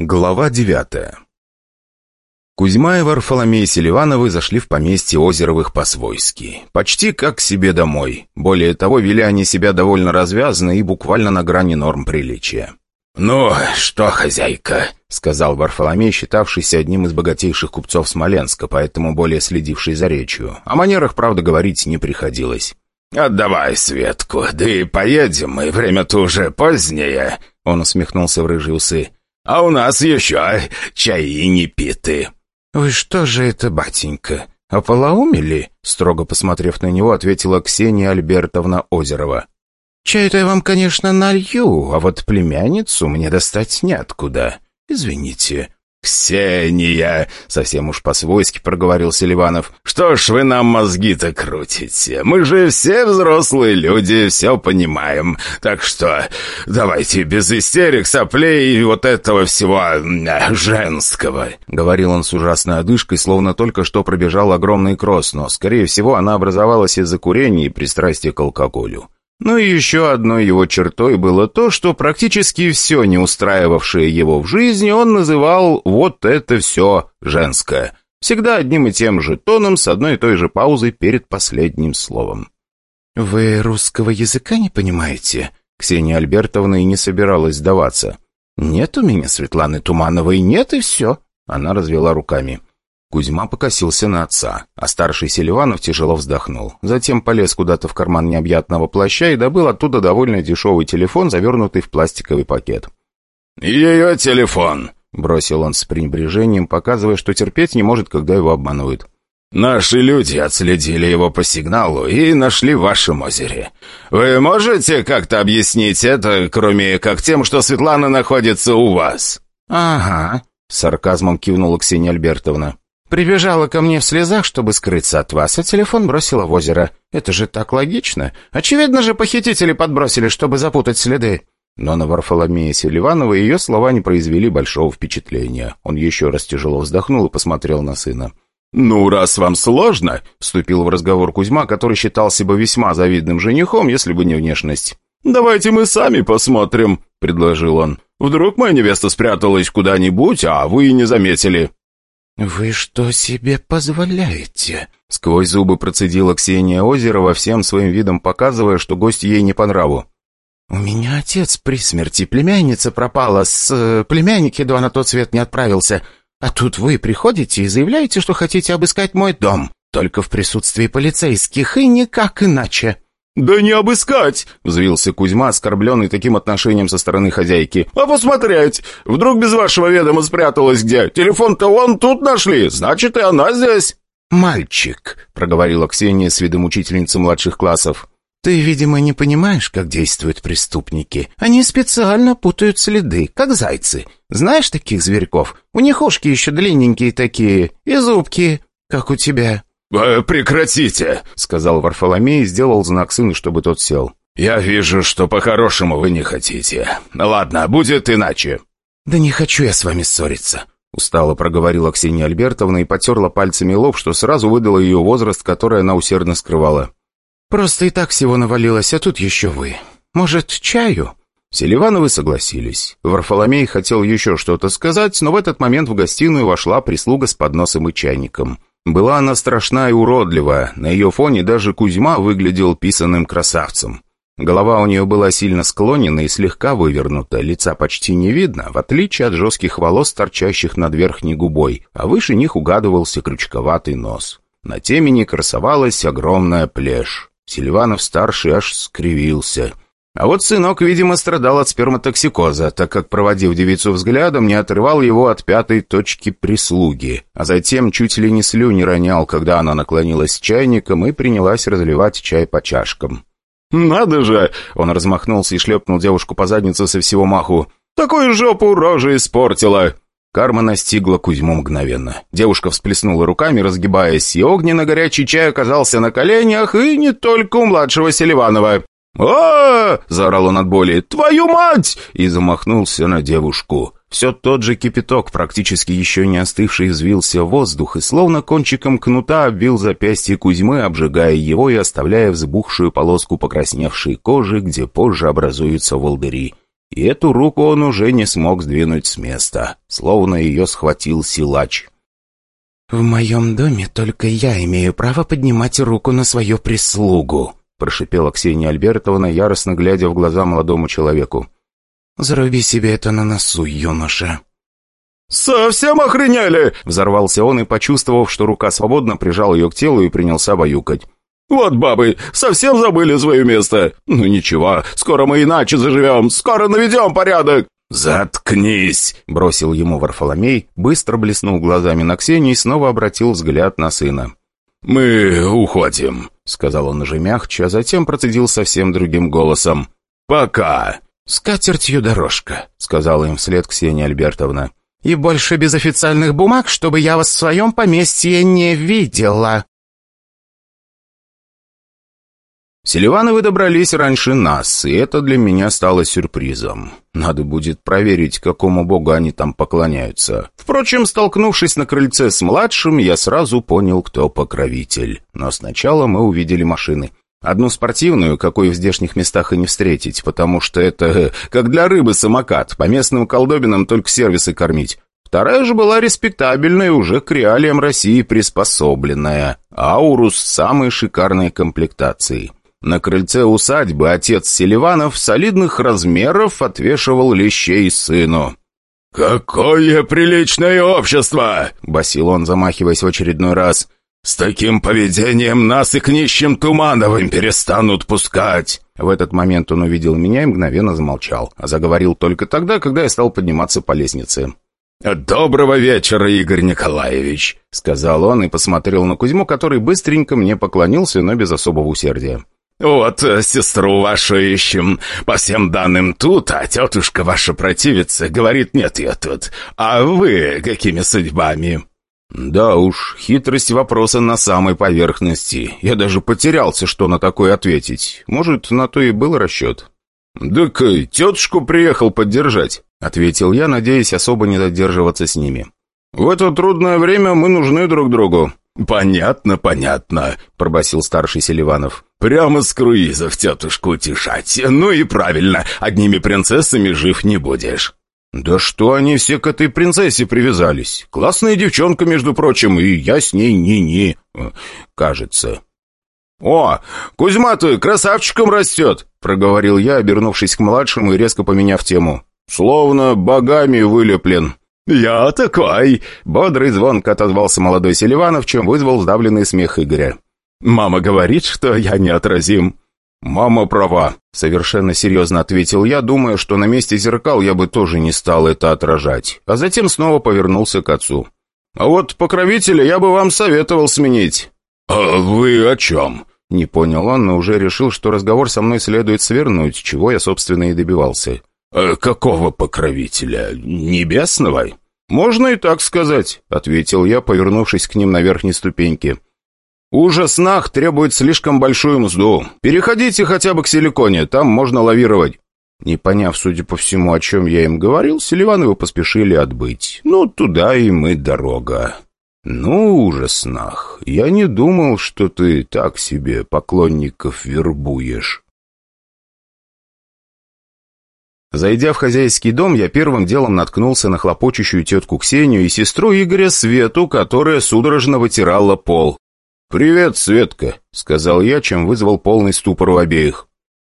Глава девятая Кузьма и Варфоломей Селивановы зашли в поместье Озеровых по-свойски. Почти как себе домой. Более того, вели они себя довольно развязно и буквально на грани норм приличия. «Ну, что, хозяйка?» — сказал Варфоломей, считавшийся одним из богатейших купцов Смоленска, поэтому более следивший за речью. О манерах, правда, говорить не приходилось. «Отдавай Светку, да и поедем мы, время-то уже позднее», — он усмехнулся в рыжие усы. «А у нас еще чаи не питы». «Вы что же это, батенька, ополоумели?» Строго посмотрев на него, ответила Ксения Альбертовна Озерова. «Чай-то я вам, конечно, налью, а вот племянницу мне достать неоткуда. Извините». «Ксения!» — совсем уж по-свойски проговорил Селиванов. «Что ж вы нам мозги-то крутите? Мы же все взрослые люди, все понимаем. Так что давайте без истерик, соплей и вот этого всего женского!» Говорил он с ужасной одышкой, словно только что пробежал огромный кросс, но, скорее всего, она образовалась из-за курения и пристрастия к алкоголю. Ну и еще одной его чертой было то, что практически все, не устраивавшее его в жизни, он называл «вот это все женское». Всегда одним и тем же тоном, с одной и той же паузой перед последним словом. «Вы русского языка не понимаете?» Ксения Альбертовна и не собиралась сдаваться. «Нет у меня Светланы Тумановой, нет и все». Она развела руками. Кузьма покосился на отца, а старший Селиванов тяжело вздохнул. Затем полез куда-то в карман необъятного плаща и добыл оттуда довольно дешевый телефон, завернутый в пластиковый пакет. «Ее телефон!» — бросил он с пренебрежением, показывая, что терпеть не может, когда его обманывают. «Наши люди отследили его по сигналу и нашли в вашем озере. Вы можете как-то объяснить это, кроме как тем, что Светлана находится у вас?» «Ага», — сарказмом кивнула Ксения Альбертовна. Прибежала ко мне в слезах, чтобы скрыться от вас, а телефон бросила в озеро. Это же так логично. Очевидно же, похитители подбросили, чтобы запутать следы». Но на Варфоломея Селиванова ее слова не произвели большого впечатления. Он еще раз тяжело вздохнул и посмотрел на сына. «Ну, раз вам сложно», — вступил в разговор Кузьма, который считал себя весьма завидным женихом, если бы не внешность. «Давайте мы сами посмотрим», — предложил он. «Вдруг моя невеста спряталась куда-нибудь, а вы и не заметили». «Вы что себе позволяете?» Сквозь зубы процедила Ксения Озерова, всем своим видом показывая, что гость ей не по нраву. «У меня отец при смерти, племянница пропала, с э, племянник едва на тот свет не отправился. А тут вы приходите и заявляете, что хотите обыскать мой дом, только в присутствии полицейских и никак иначе». «Да не обыскать!» — взвился Кузьма, оскорбленный таким отношением со стороны хозяйки. «А посмотреть! Вдруг без вашего ведома спряталась где? Телефон-то вон тут нашли, значит, и она здесь!» «Мальчик», — проговорила Ксения с видом учительницы младших классов. «Ты, видимо, не понимаешь, как действуют преступники. Они специально путают следы, как зайцы. Знаешь таких зверьков? У них ушки еще длинненькие такие, и зубки, как у тебя». «Э, «Прекратите!» — сказал Варфоломей и сделал знак сыну, чтобы тот сел. «Я вижу, что по-хорошему вы не хотите. Ладно, будет иначе». «Да не хочу я с вами ссориться», — устало проговорила Ксения Альбертовна и потерла пальцами лоб, что сразу выдало ее возраст, который она усердно скрывала. «Просто и так всего навалилось, а тут еще вы. Может, чаю?» Селивановы согласились. Варфоломей хотел еще что-то сказать, но в этот момент в гостиную вошла прислуга с подносом и чайником. Была она страшна и уродлива, на ее фоне даже Кузьма выглядел писанным красавцем. Голова у нее была сильно склонена и слегка вывернута, лица почти не видно, в отличие от жестких волос, торчащих над верхней губой, а выше них угадывался крючковатый нос. На темени красовалась огромная плешь. Сильванов-старший аж скривился — а вот сынок, видимо, страдал от сперматоксикоза, так как, проводив девицу взглядом, не отрывал его от пятой точки прислуги, а затем чуть ли не слюни ронял, когда она наклонилась с чайником и принялась разливать чай по чашкам. «Надо же!» — он размахнулся и шлепнул девушку по заднице со всего маху. «Такую жопу рожа испортила!» Карма настигла Кузьму мгновенно. Девушка всплеснула руками, разгибаясь, и огненно-горячий чай оказался на коленях, и не только у младшего Селиванова а, заорал он от боли. «Твою мать!» и замахнулся на девушку. Все тот же кипяток, практически еще не остывший, взвился в воздух и словно кончиком кнута обвил запястье Кузьмы, обжигая его и оставляя взбухшую полоску покрасневшей кожи, где позже образуются волдыри. И эту руку он уже не смог сдвинуть с места, словно ее схватил силач. «В моем доме только я имею право поднимать руку на свою прислугу», прошипела Ксения Альбертовна, яростно глядя в глаза молодому человеку. «Заруби себе это на носу, юноша». «Совсем охренели!» — взорвался он и, почувствовав, что рука свободна, прижал ее к телу и принялся баюкать. «Вот бабы, совсем забыли свое место. Ну ничего, скоро мы иначе заживем, скоро наведем порядок». «Заткнись!» — бросил ему Варфоломей, быстро блеснул глазами на Ксении и снова обратил взгляд на сына. «Мы уходим», — сказал он уже мягче, а затем процедил совсем другим голосом. «Пока!» «С катертью дорожка», — сказала им вслед Ксения Альбертовна. «И больше без официальных бумаг, чтобы я вас в своем поместье не видела». Селивановы добрались раньше нас, и это для меня стало сюрпризом. Надо будет проверить, какому богу они там поклоняются. Впрочем, столкнувшись на крыльце с младшим, я сразу понял, кто покровитель. Но сначала мы увидели машины. Одну спортивную, какой в здешних местах и не встретить, потому что это э, как для рыбы самокат, по местным колдобинам только сервисы кормить. Вторая же была респектабельная, уже к реалиям России приспособленная. Аурус самой шикарной комплектации. На крыльце усадьбы отец Селиванов солидных размеров отвешивал лещей сыну. «Какое приличное общество!» — басил он, замахиваясь в очередной раз. «С таким поведением нас и к нищим Тумановым перестанут пускать!» В этот момент он увидел меня и мгновенно замолчал, а заговорил только тогда, когда я стал подниматься по лестнице. «Доброго вечера, Игорь Николаевич!» — сказал он и посмотрел на Кузьму, который быстренько мне поклонился, но без особого усердия. «Вот э, сестру вашу ищем. По всем данным тут, а тетушка ваша противится, говорит, нет ее тут. А вы какими судьбами?» «Да уж, хитрость вопроса на самой поверхности. Я даже потерялся, что на такое ответить. Может, на то и был расчет». «Так тетушку приехал поддержать», — ответил я, надеясь особо не задерживаться с ними. «В это трудное время мы нужны друг другу». «Понятно, понятно», — пробасил старший Селиванов. «Прямо с круизов тетушку утешать. Ну и правильно, одними принцессами жив не будешь». «Да что они все к этой принцессе привязались? Классная девчонка, между прочим, и я с ней не-не, кажется». «О, Кузьма-то красавчиком растет!» — проговорил я, обернувшись к младшему и резко поменяв тему. «Словно богами вылеплен». «Я такой!» — бодрый звонко отозвался молодой Селиванов, чем вызвал сдавленный смех Игоря. «Мама говорит, что я неотразим». «Мама права», — совершенно серьезно ответил я, думая, что на месте зеркал я бы тоже не стал это отражать, а затем снова повернулся к отцу. «А вот покровителя я бы вам советовал сменить». «А вы о чем?» Не понял он, но уже решил, что разговор со мной следует свернуть, чего я, собственно, и добивался. «А «Какого покровителя? Небесного?» «Можно и так сказать», — ответил я, повернувшись к ним на верхней ступеньке. «Ужас нах требует слишком большую мзду. Переходите хотя бы к силиконе, там можно лавировать». Не поняв, судя по всему, о чем я им говорил, Селивановы поспешили отбыть. Ну, туда им и дорога. «Ну, ужас нах, я не думал, что ты так себе поклонников вербуешь». Зайдя в хозяйский дом, я первым делом наткнулся на хлопочущую тетку Ксению и сестру Игоря Свету, которая судорожно вытирала пол. «Привет, Светка», — сказал я, чем вызвал полный ступор у обеих.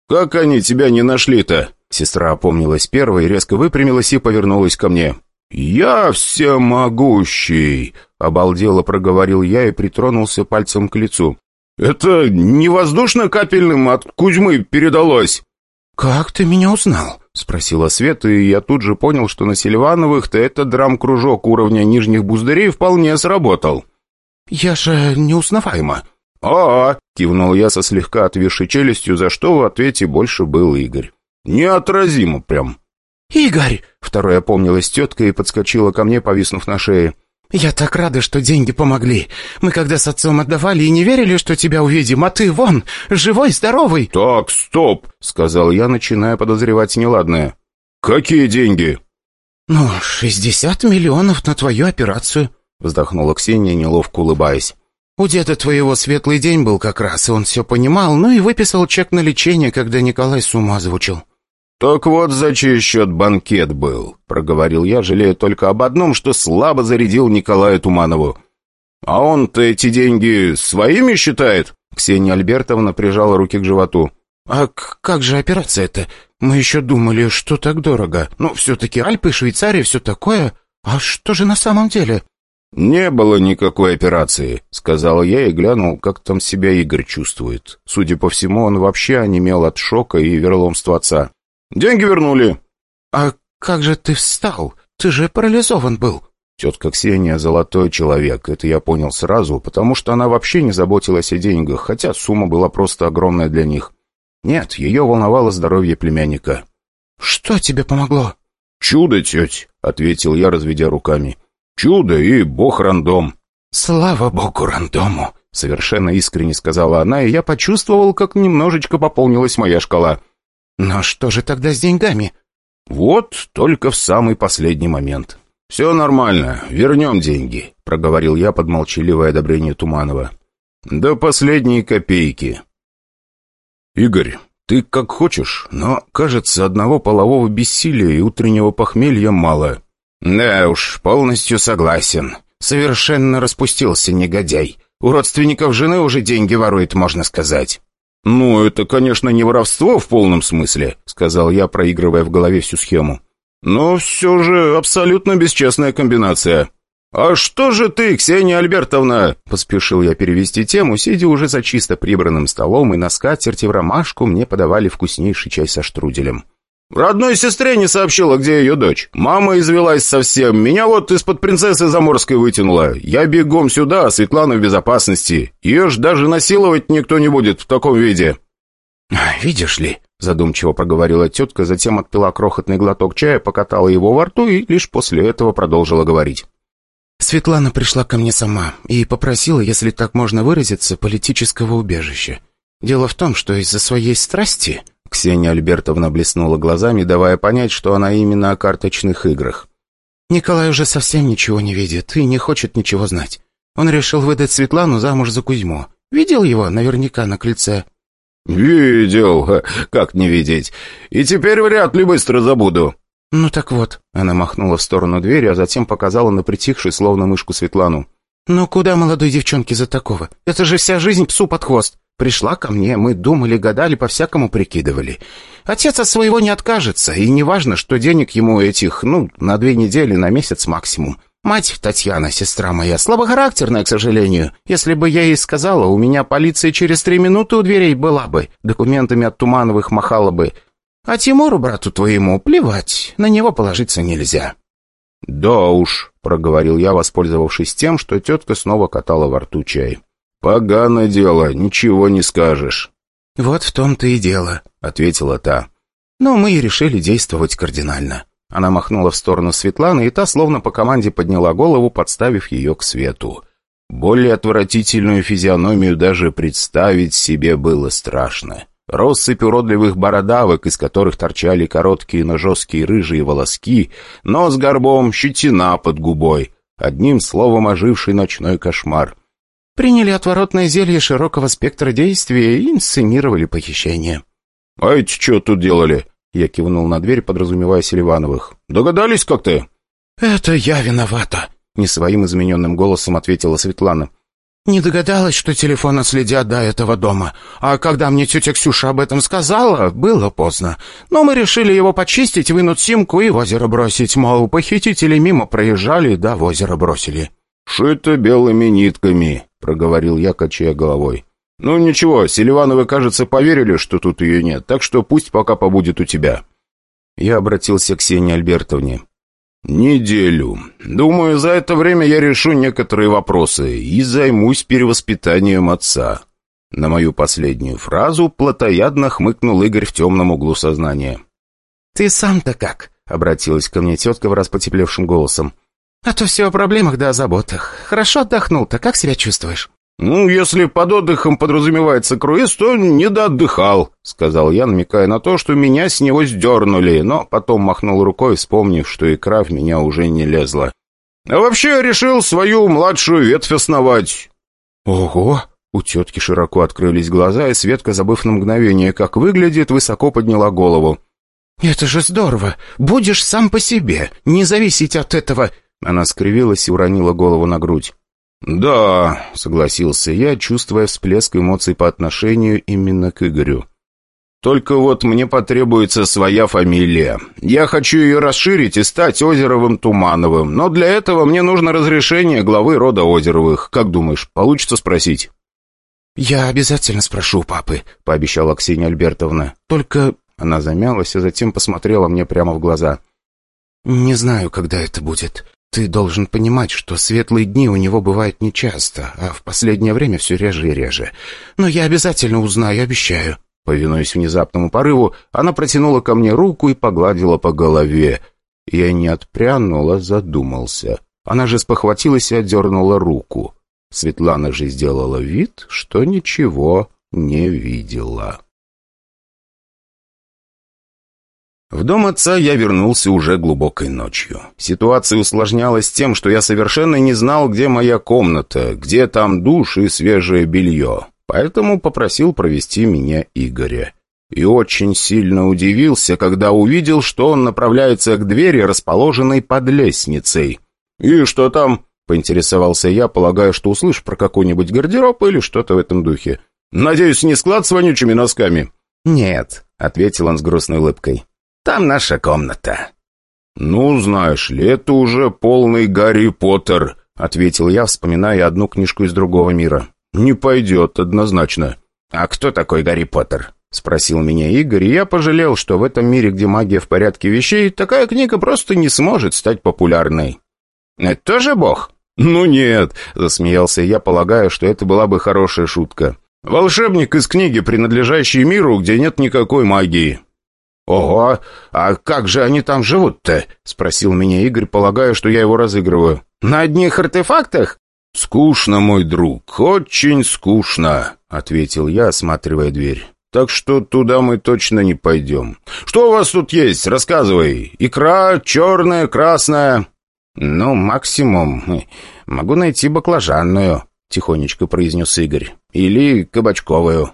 «Как они тебя не нашли-то?» Сестра опомнилась первой, резко выпрямилась и повернулась ко мне. «Я всемогущий!» — обалдело проговорил я и притронулся пальцем к лицу. «Это не воздушно-капельным от Кузьмы передалось?» «Как ты меня узнал?» — спросила Света, и я тут же понял, что на Селивановых-то этот драм-кружок уровня нижних буздарей вполне сработал. «Я же неузнаваема». «А-а», — кивнул я со слегка отвисшей челюстью, за что в ответе больше был Игорь. «Неотразимо прям». «Игорь!» — вторая опомнилась тетка и подскочила ко мне, повиснув на шее. «Я так рада, что деньги помогли. Мы когда с отцом отдавали и не верили, что тебя увидим, а ты вон, живой, здоровый!» «Так, стоп!» — сказал я, начиная подозревать неладное. «Какие деньги?» «Ну, шестьдесят миллионов на твою операцию», — вздохнула Ксения, неловко улыбаясь. «У деда твоего светлый день был как раз, и он все понимал, ну и выписал чек на лечение, когда Николай с ума звучил». «Так вот, за чей счет банкет был», — проговорил я, жалея только об одном, что слабо зарядил Николаю Туманову. «А он-то эти деньги своими считает?» Ксения Альбертовна прижала руки к животу. «А как же операция-то? Мы еще думали, что так дорого. Ну, все-таки Альпы, Швейцария, все такое. А что же на самом деле?» «Не было никакой операции», — сказал я и глянул, как там себя Игорь чувствует. Судя по всему, он вообще онемел от шока и верломства отца. «Деньги вернули». «А как же ты встал? Ты же парализован был». Тетка Ксения — золотой человек, это я понял сразу, потому что она вообще не заботилась о деньгах, хотя сумма была просто огромная для них. Нет, ее волновало здоровье племянника. «Что тебе помогло?» «Чудо, теть», — ответил я, разведя руками. «Чудо и бог рандом». «Слава богу рандому», — совершенно искренне сказала она, и я почувствовал, как немножечко пополнилась моя шкала. «Но что же тогда с деньгами?» «Вот только в самый последний момент». «Все нормально, вернем деньги», — проговорил я под молчаливое одобрение Туманова. «До последней копейки». «Игорь, ты как хочешь, но, кажется, одного полового бессилия и утреннего похмелья мало». «Да уж, полностью согласен. Совершенно распустился негодяй. У родственников жены уже деньги ворует, можно сказать». «Ну, это, конечно, не воровство в полном смысле», — сказал я, проигрывая в голове всю схему. Но все же абсолютно бесчестная комбинация. «А что же ты, Ксения Альбертовна?» Поспешил я перевести тему, сидя уже за чисто прибранным столом, и на скатерти в ромашку мне подавали вкуснейший чай со штруделем. «Родной сестре не сообщила, где ее дочь. Мама извелась совсем. Меня вот из-под принцессы Заморской вытянула. Я бегом сюда, а Светлана в безопасности. Ее ж даже насиловать никто не будет в таком виде». «Видишь ли», Задумчиво проговорила тетка, затем отпила крохотный глоток чая, покатала его во рту и лишь после этого продолжила говорить. Светлана пришла ко мне сама и попросила, если так можно выразиться, политического убежища. Дело в том, что из-за своей страсти... Ксения Альбертовна блеснула глазами, давая понять, что она именно о карточных играх. Николай уже совсем ничего не видит и не хочет ничего знать. Он решил выдать Светлану замуж за Кузьму. Видел его наверняка на крыльце. «Видел, как не видеть. И теперь вряд ли быстро забуду». «Ну так вот», — она махнула в сторону двери, а затем показала на притихшей, словно мышку Светлану. «Ну куда молодой девчонке за такого? Это же вся жизнь псу под хвост. Пришла ко мне, мы думали, гадали, по-всякому прикидывали. Отец от своего не откажется, и неважно, что денег ему этих, ну, на две недели, на месяц максимум. Мать Татьяна, сестра моя, слабохарактерная, к сожалению. Если бы я ей сказала, у меня полиция через три минуты у дверей была бы, документами от Тумановых махала бы. А Тимуру, брату твоему, плевать, на него положиться нельзя». «Да уж», — проговорил я, воспользовавшись тем, что тетка снова катала во рту чай. «Поганое дело, ничего не скажешь». «Вот в том-то и дело», — ответила та. «Но мы и решили действовать кардинально. Она махнула в сторону Светланы, и та словно по команде подняла голову, подставив ее к свету. Более отвратительную физиономию даже представить себе было страшно. Россыпь уродливых бородавок, из которых торчали короткие, но жесткие рыжие волоски, нос горбом, щетина под губой. Одним словом, оживший ночной кошмар. Приняли отворотное зелье широкого спектра действия и инсценировали похищение. «А эти что тут делали?» Я кивнул на дверь, подразумевая Селивановых. «Догадались как ты?» «Это я виновата», — не своим измененным голосом ответила Светлана. «Не догадалась, что телефон отследят до этого дома. А когда мне тетя Ксюша об этом сказала, было поздно. Но мы решили его почистить, вынуть симку и в озеро бросить. Мол, похитители мимо проезжали, да в озеро бросили». «Шито белыми нитками», — проговорил я, качая головой. «Ну ничего, Селивановы, кажется, поверили, что тут ее нет, так что пусть пока побудет у тебя». Я обратился к Ксении Альбертовне. «Неделю. Думаю, за это время я решу некоторые вопросы и займусь перевоспитанием отца». На мою последнюю фразу плотоядно хмыкнул Игорь в темном углу сознания. «Ты сам-то как?» — обратилась ко мне тетка в раз потеплевшим голосом. «А то все о проблемах да о заботах. Хорошо отдохнул-то, как себя чувствуешь?» «Ну, если под отдыхом подразумевается круиз, то не доотдыхал», — сказал я, намекая на то, что меня с него сдернули, но потом махнул рукой, вспомнив, что икра в меня уже не лезла. «А вообще решил свою младшую ветвь основать». «Ого!» У тетки широко открылись глаза, и Светка, забыв на мгновение, как выглядит, высоко подняла голову. «Это же здорово! Будешь сам по себе, не зависеть от этого!» Она скривилась и уронила голову на грудь. «Да», — согласился я, чувствуя всплеск эмоций по отношению именно к Игорю. «Только вот мне потребуется своя фамилия. Я хочу ее расширить и стать Озеровым Тумановым, но для этого мне нужно разрешение главы рода Озеровых. Как думаешь, получится спросить?» «Я обязательно спрошу у папы», — пообещала Ксения Альбертовна. «Только...» — она замялась, а затем посмотрела мне прямо в глаза. «Не знаю, когда это будет. Ты должен понимать, что светлые дни у него бывают нечасто, а в последнее время все реже и реже. Но я обязательно узнаю, обещаю». Повинуясь внезапному порыву, она протянула ко мне руку и погладила по голове. Я не отпрянул, задумался. Она же спохватилась и отдернула руку. Светлана же сделала вид, что ничего не видела. В дом отца я вернулся уже глубокой ночью. Ситуация усложнялась тем, что я совершенно не знал, где моя комната, где там душ и свежее белье. Поэтому попросил провести меня Игоря. И очень сильно удивился, когда увидел, что он направляется к двери, расположенной под лестницей. «И что там?» Поинтересовался я, полагая, что услышь про какой-нибудь гардероб или что-то в этом духе. «Надеюсь, не склад с вонючими носками?» «Нет», — ответил он с грустной улыбкой. «Там наша комната». «Ну, знаешь ли, это уже полный Гарри Поттер», — ответил я, вспоминая одну книжку из другого мира. «Не пойдет, однозначно». «А кто такой Гарри Поттер?» — спросил меня Игорь, и я пожалел, что в этом мире, где магия в порядке вещей, такая книга просто не сможет стать популярной. «Это тоже бог?» «Ну нет», — засмеялся я, полагаю, что это была бы хорошая шутка. «Волшебник из книги, принадлежащий миру, где нет никакой магии». «Ого! А как же они там живут-то?» — спросил меня Игорь, полагая, что я его разыгрываю. «На одних артефактах?» «Скучно, мой друг, очень скучно», — ответил я, осматривая дверь. «Так что туда мы точно не пойдем. Что у вас тут есть? Рассказывай. Икра, черная, красная». «Ну, максимум. Могу найти баклажанную», — тихонечко произнес Игорь. «Или кабачковую».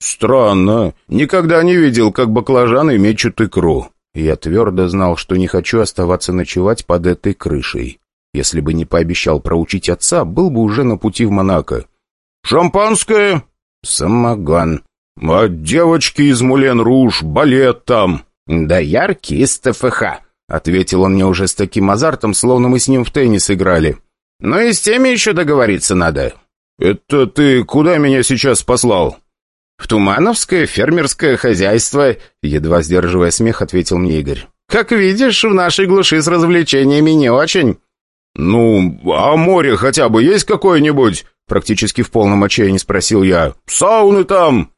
«Странно. Никогда не видел, как баклажаны мечут икру». Я твердо знал, что не хочу оставаться ночевать под этой крышей. Если бы не пообещал проучить отца, был бы уже на пути в Монако. «Шампанское?» «Самогон». «А девочки из Мулен-Руж, балет там?» «Да яркий из ТФХ», — ответил он мне уже с таким азартом, словно мы с ним в теннис играли. «Ну и с теми еще договориться надо». «Это ты куда меня сейчас послал?» «В Тумановское фермерское хозяйство», — едва сдерживая смех, ответил мне Игорь. «Как видишь, в нашей глуши с развлечениями не очень». «Ну, а море хотя бы есть какое-нибудь?» Практически в полном отчаянии спросил я. «Сауны там?»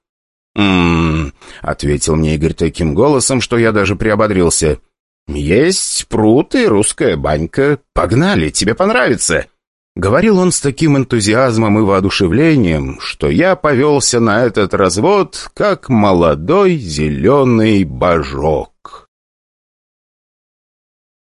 «М-м-м», ответил мне Игорь таким голосом, что я даже приободрился. «Есть пруд и русская банька. Погнали, тебе понравится!» Говорил он с таким энтузиазмом и воодушевлением, что я повелся на этот развод, как молодой зеленый божок.